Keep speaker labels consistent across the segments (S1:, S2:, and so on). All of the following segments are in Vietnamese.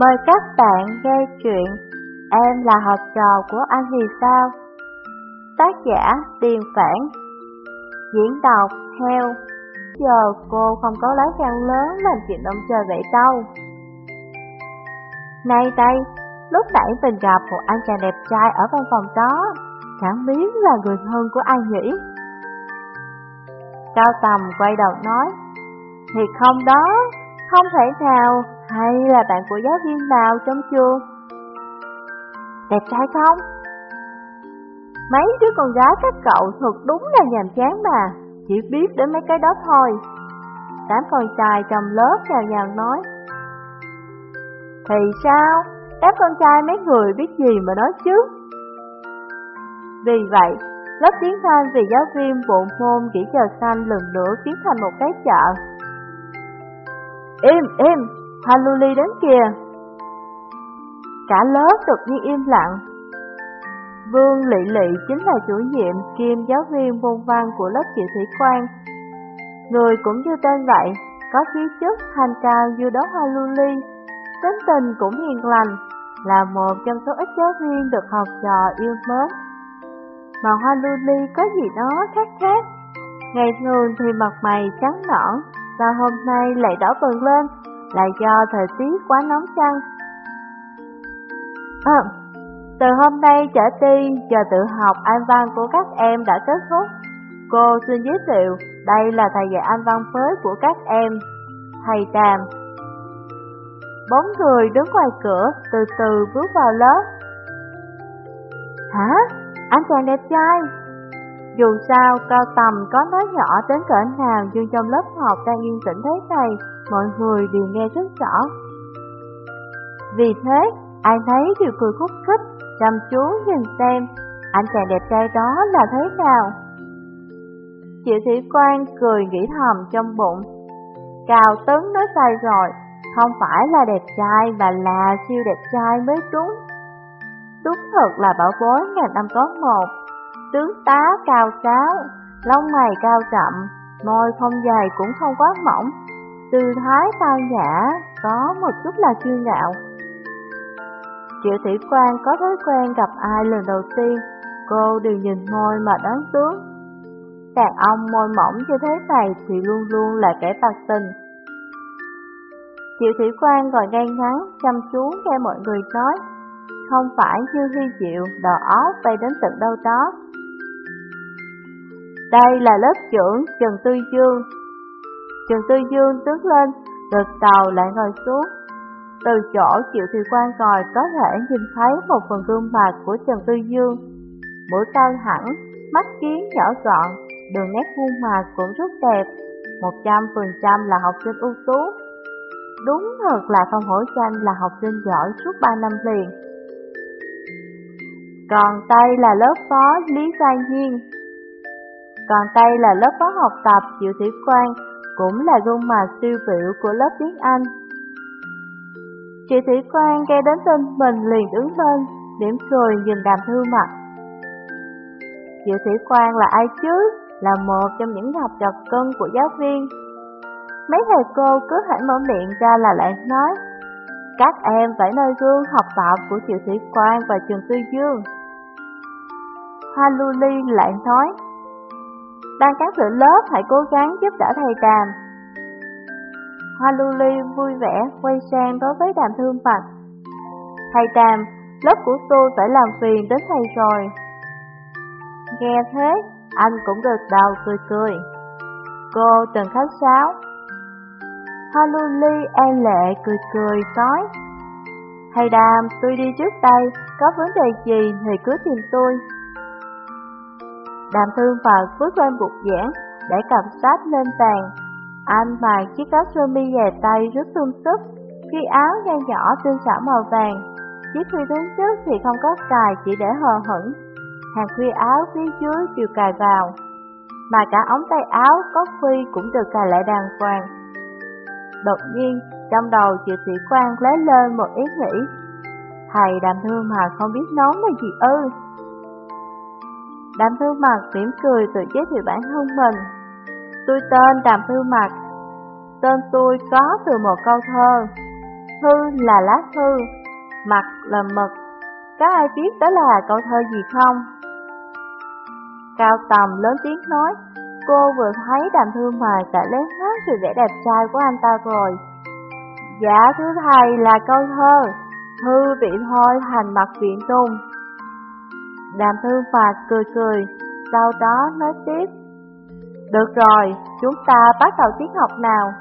S1: Mời các bạn nghe chuyện Em là học trò của anh thì sao? Tác giả Điền Phản Diễn đọc Heo Giờ cô không có lá gan lớn làm chuyện ông trời vậy đâu Này đây, lúc nãy mình gặp một anh chàng đẹp trai ở văn phòng đó Chẳng biết là người thân của ai nhỉ? Cao Tầm quay đầu nói Thì không đó, không thể nào hay là bạn của giáo viên nào trong trường? Đẹp trai không? Mấy đứa con gái các cậu thật đúng là nhàm chán mà, chỉ biết đến mấy cái đó thôi. Đám con trai trong lớp nhào nhào nói. Thì sao? Đám con trai mấy người biết gì mà nói chứ? Vì vậy, lớp tiếng Anh vì giáo viên bộ môn kỹ giờ xanh lần nữa biến thành một cái chợ. Im, im, Haluli đến kìa. Cả lớp đột nhiên im lặng. Vương Lị Lị chính là chủ nhiệm kiêm giáo viên môn văn của lớp chị thủy quan. Người cũng như tên vậy, có khí chất thanh cao như đó Haluli, tính tình cũng hiền lành, là một trong số ít giáo viên được học trò yêu mến. Mà Hoa Luli có gì đó khác khác. Ngày thường thì mặt mày trắng nõn, và hôm nay lại đỏ bừng lên, là do thời tiết quá nóng chăng? À, từ hôm nay trở đi, giờ tự học Anh văn của các em đã kết thúc. Cô xin giới thiệu, đây là thầy dạy Anh văn mới của các em, thầy Đàm. Bốn người đứng ngoài cửa, từ từ bước vào lớp. Hả? Anh chàng đẹp trai? Dù sao, cao tầm có nói nhỏ đến cỡ nào nhưng trong lớp học đang yên tĩnh thế này, mọi người đều nghe rất rõ. Vì thế, ai thấy đều cười khúc khích, chăm chú nhìn xem, anh chàng đẹp trai đó là thế nào. Triệu thủy quan cười nghĩ thầm trong bụng. Cao tấn nói sai rồi, không phải là đẹp trai mà là siêu đẹp trai mới đúng. Đúng thật là bảo bối ngàn năm có một, tướng tá cao sáo, lông mày cao chậm, môi không dài cũng không quá mỏng, tư thái tao nhã, có một chút là kiêu ngạo. Triệu Thủy Quan có thói quen gặp ai lần đầu tiên, cô đều nhìn môi mà đoán tướng. Đàn ông môi mỏng như thế này thì luôn luôn là kẻ bạc tình. Triệu Thủy Quan ngồi ngay ngắn, chăm chú nghe mọi người nói, không phải như huy diệu, đầu óc bay đến tận đâu đó. Đây là lớp trưởng Trần Tư Dương. Trần Tư Dương đứng lên, từ tàu lại ngồi xuống. Từ chỗ chịu thì quan ngồi có thể nhìn thấy một phần gương mặt của Trần Tư Dương. Mũi cao hẳn, mắt kiến nhỏ gọn, đường nét khuôn mặt cũng rất đẹp. Một trăm phần trăm là học sinh ưu tú. Đúng thật là phong hổ Tranh là học sinh giỏi suốt 3 năm liền. Còn đây là lớp phó Lý Gia Nhiên. Còn đây là lớp phó học tập Triệu Thủy Quang, cũng là gương mặt siêu biểu của lớp tiếng Anh. Triệu Thủy Quang nghe đến tên mình liền đứng lên, điểm cười nhìn đàm thư mặt. Triệu Thủy Quang là ai chứ? Là một trong những học trò cân của giáo viên. Mấy thầy cô cứ hãy mở miệng ra là lại nói, các em phải nơi gương học tập của Triệu Thủy Quang và Trường Tư Dương. Haluli lại nói, Ban cán sự lớp hãy cố gắng giúp đỡ thầy Đàm. Hoa Luli vui vẻ quay sang đối với Đàm Thương phật. Thầy Đàm, lớp của tôi phải làm phiền đến thầy rồi. Nghe thế, anh cũng gật đầu cười cười. Cô từng khách sáo. Hoa Luli an lệ cười cười nói. Thầy Đàm, tôi đi trước đây, có vấn đề gì thì cứ tìm tôi. Đàm thương và bước lên bục giảng để cầm sách lên bàn. Anh mặc chiếc áo sơ mi dài tay rất sung sức, khi áo nho nhỏ tương xảo màu vàng. Chiếc khuy đứng trước thì không có cài chỉ để hờ hững. Hàng khuy áo phía dưới đều cài vào, mà cả ống tay áo có khuy cũng được cài lại đàng hoàng. Đột nhiên, trong đầu chị thủy quang lấy lên một ý nghĩ. Thầy đàm thương mà không biết nón là gì ư. Đàm Thư Mặt mỉm cười tự giới thiệu bản thân mình. Tôi tên Đàm Thư Mặt. Tên tôi có từ một câu thơ. Thư là lá thư, mặt là mực. Có ai biết đó là câu thơ gì không? Cao tầm lớn tiếng nói, cô vừa thấy đàm Thư Mặc đã lén hết sự vẻ đẹp trai của anh ta rồi. Dạ thưa thầy là câu thơ, thư bị thôi thành mặt viện tung. Đàm thương phạt cười cười, sau đó nói tiếp. Được rồi, chúng ta bắt đầu tiết học nào.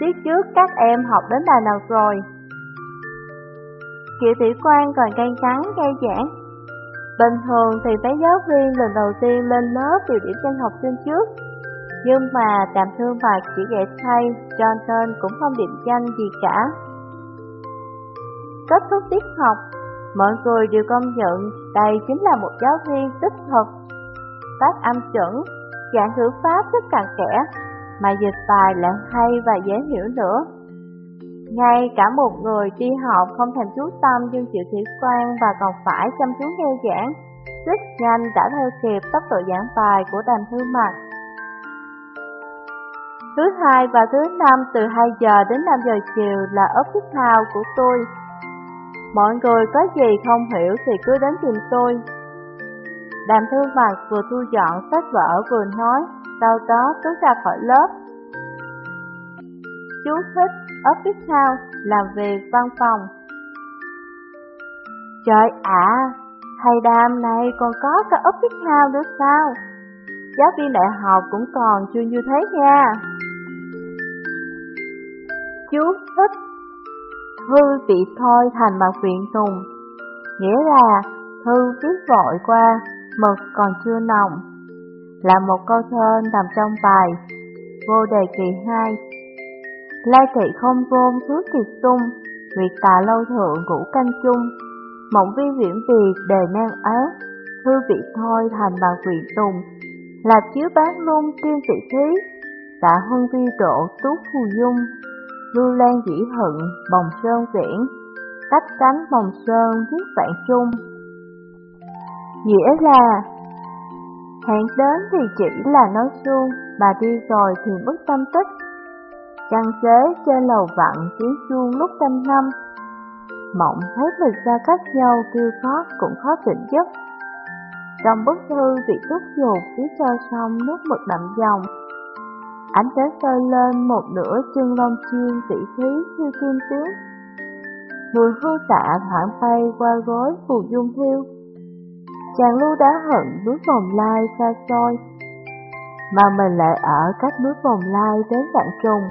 S1: Tiết trước các em học đến bài nào rồi? Kiểu thủy quan còn cay cắn, gây giảng. Bình thường thì mấy giáo viên lần đầu tiên lên lớp đều điểm danh học sinh trước. Nhưng mà đàm thương phạt chỉ dạy thay, cho nên cũng không điểm danh gì cả. Kết thúc tiết học, mọi người đều công nhận đây chính là một giáo viên tích thực. Phát âm chuẩn, giảng ngữ pháp rất cặn kẽ, mà dịch bài lại hay và dễ hiểu nữa. Ngay cả một người đi học không thành chú tâm nhưng chịu thủy quan và còn phải chăm chú nghe giảng, rất nhanh đã theo kịp tốc độ giảng bài của đàm thư mặt. Thứ hai và thứ năm từ 2 giờ đến 5 giờ chiều là ốc thức thao của tôi. Mọi người có gì không hiểu thì cứ đến tìm tôi. Đàm thư mặt vừa thu dọn sách vở vừa nói, sau đó bước ra khỏi lớp. Chú thích office house, làm việc văn phòng. Trời ạ, thầy đàm này còn có cả office house nữa sao? Giáo viên đại học cũng còn chưa như thế nha. Chú thích Thư bị thôi thành mặt viện tùng. Nghĩa là thư viết vội qua, mực còn chưa nồng. Là một câu thơ nằm trong bài Vô đề kỳ 2 Lai thị không vôn thước kiệt sung Nguyệt tà lâu thượng ngũ canh chung. Mộng vi viễn vì đề nan ác Thư bị thôi thành bằng viện tùng. Là chiếu bán luôn tiên vị thí Tạ hương vi độ túc phù dung. Lưu Lan dĩ hận, bồng sơn viễn, tách cánh bồng sơn viết vạn chung. Nghĩa là, hẹn đến thì chỉ là nói suông, bà đi rồi thì mất tâm tích. Trăng chế trên lầu vặn tiếng chuông lúc canh năm, mộng thấy mình ra cách nhau kêu khó cũng khó tỉnh giấc. Trong bức thư vị túc dục phía cho xong nước mực đậm dòng, Ánh sáng soi lên một nửa chân lông chiên vị khí như kim tuyết. Mùi hương tạ thoảng bay qua gối phù dung thiêu. Chàng lưu đá hận núi vòng lai xa xôi, mà mình lại ở cách núi vòng lai đến vạn trùng.